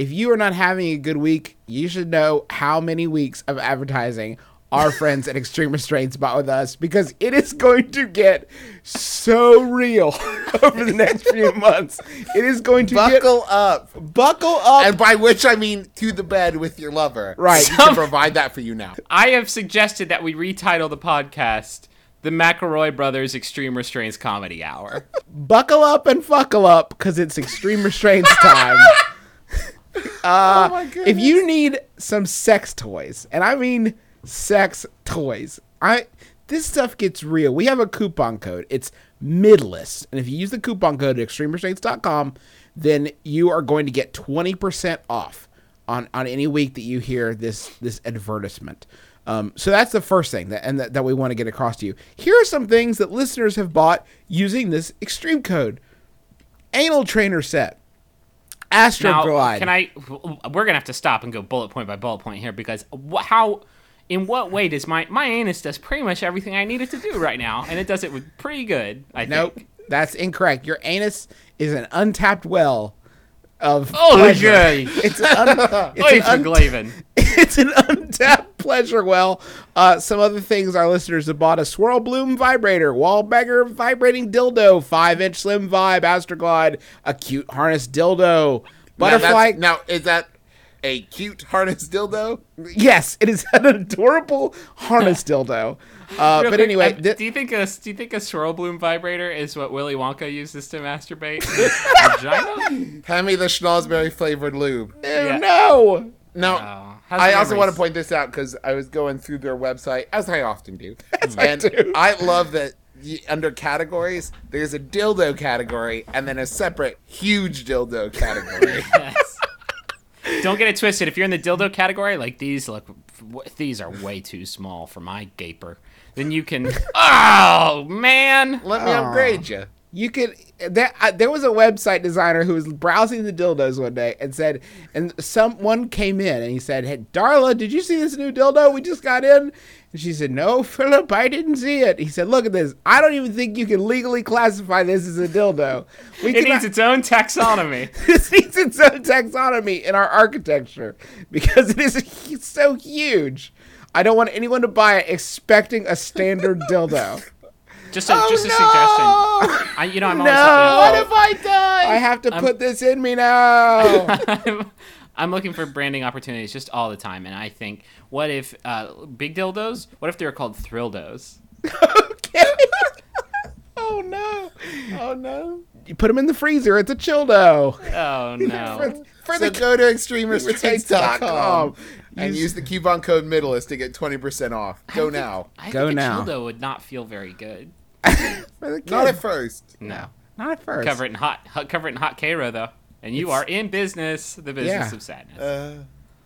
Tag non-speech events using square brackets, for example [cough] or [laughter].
if you are not having a good week, you should know how many weeks of advertising our [laughs] friends at Extreme Restraints bought with us because it is going to get so real [laughs] over the next few [laughs] months. It is going to Buckle up. buckle up. And by which I mean to the bed with your lover. Right. We can provide that for you now. I have suggested that we retitle the podcast the McElroy Brothers Extreme Restraints Comedy Hour. buckle up and fuckle up because it's Extreme Restraints time. Uh, [laughs] my if you need some sex toys, and I mean sex toys, I this stuff gets real. We have a coupon code. It's midlist, and if you use the coupon code at extremerestraints.com, then you are going to get twenty percent off on on any week that you hear this this advertisement. Um, so that's the first thing that and that, that we want to get across to you. Here are some things that listeners have bought using this extreme code. Anal trainer set. Astro now, Glide. can I? We're gonna have to stop and go bullet point by bullet point here because wh- how, in what way does my my anus does pretty much everything I need it to do right now, and it does it with pretty good. I Nope, think. that's incorrect. Your anus is an untapped well of Oh, pleasure. It's an, un- [laughs] it's, Oy, an un- [laughs] it's an untapped pleasure well. Uh, some other things our listeners have bought: a Swirl Bloom vibrator, wall bagger vibrating dildo, five inch slim vibe, Astroglide, a cute harness dildo, Now, butterfly. Now, is that a cute harness dildo? yes, it is an adorable harness dildo. Uh, but quick, anyway, thi- do you think a do you think a swirl bloom vibrator is what Willy Wonka uses to masturbate? [laughs] Vagina? Hand me the schnozberry flavored lube. Ew, yeah. no. Now, Oh, how's I the also want to point this out because I was going through their website, as I often do. [laughs] I and do. I love that under categories, there's a dildo category and then a separate huge dildo category. [laughs] Yes. Don't get it twisted. If you're in the dildo category, like these look, these are way too small for my gaper. Then you can. [laughs] Oh man! Let me upgrade you. You could there. Uh, there was a website designer who was browsing the dildos one day and said, and someone came in and he said, "Hey, Darla, did you see this new dildo we just got in?" And she said, "No, [laughs] Philip, I didn't see it." He said, "Look at this. I don't even think you can legally classify this as a dildo. We It cannot- needs its own taxonomy. [laughs] this needs its own taxonomy in our architecture because it is [laughs] so huge. I don't want anyone to buy it expecting a standard dildo. Just a, just a no! suggestion. I, you know, I'm No! looking What if I die? I have to put this in me now. [laughs] I'm, I'm looking for branding opportunities just all the time, and I think, what if uh, big dildos? What if they were called thrildos? okay. [laughs] oh no. Oh no. You put them in the freezer. It's a childo. Oh no! [laughs] For So the go to extremerestraints.com and Use- use the coupon code Middleist to get 20% off. Go now. I Go think now. a dildo would not feel very good. For the Not at first. No. Not at first. Cover it in hot, hot cover it in hot Karo though, and you are in business, the business Yeah. of sadness. Uh,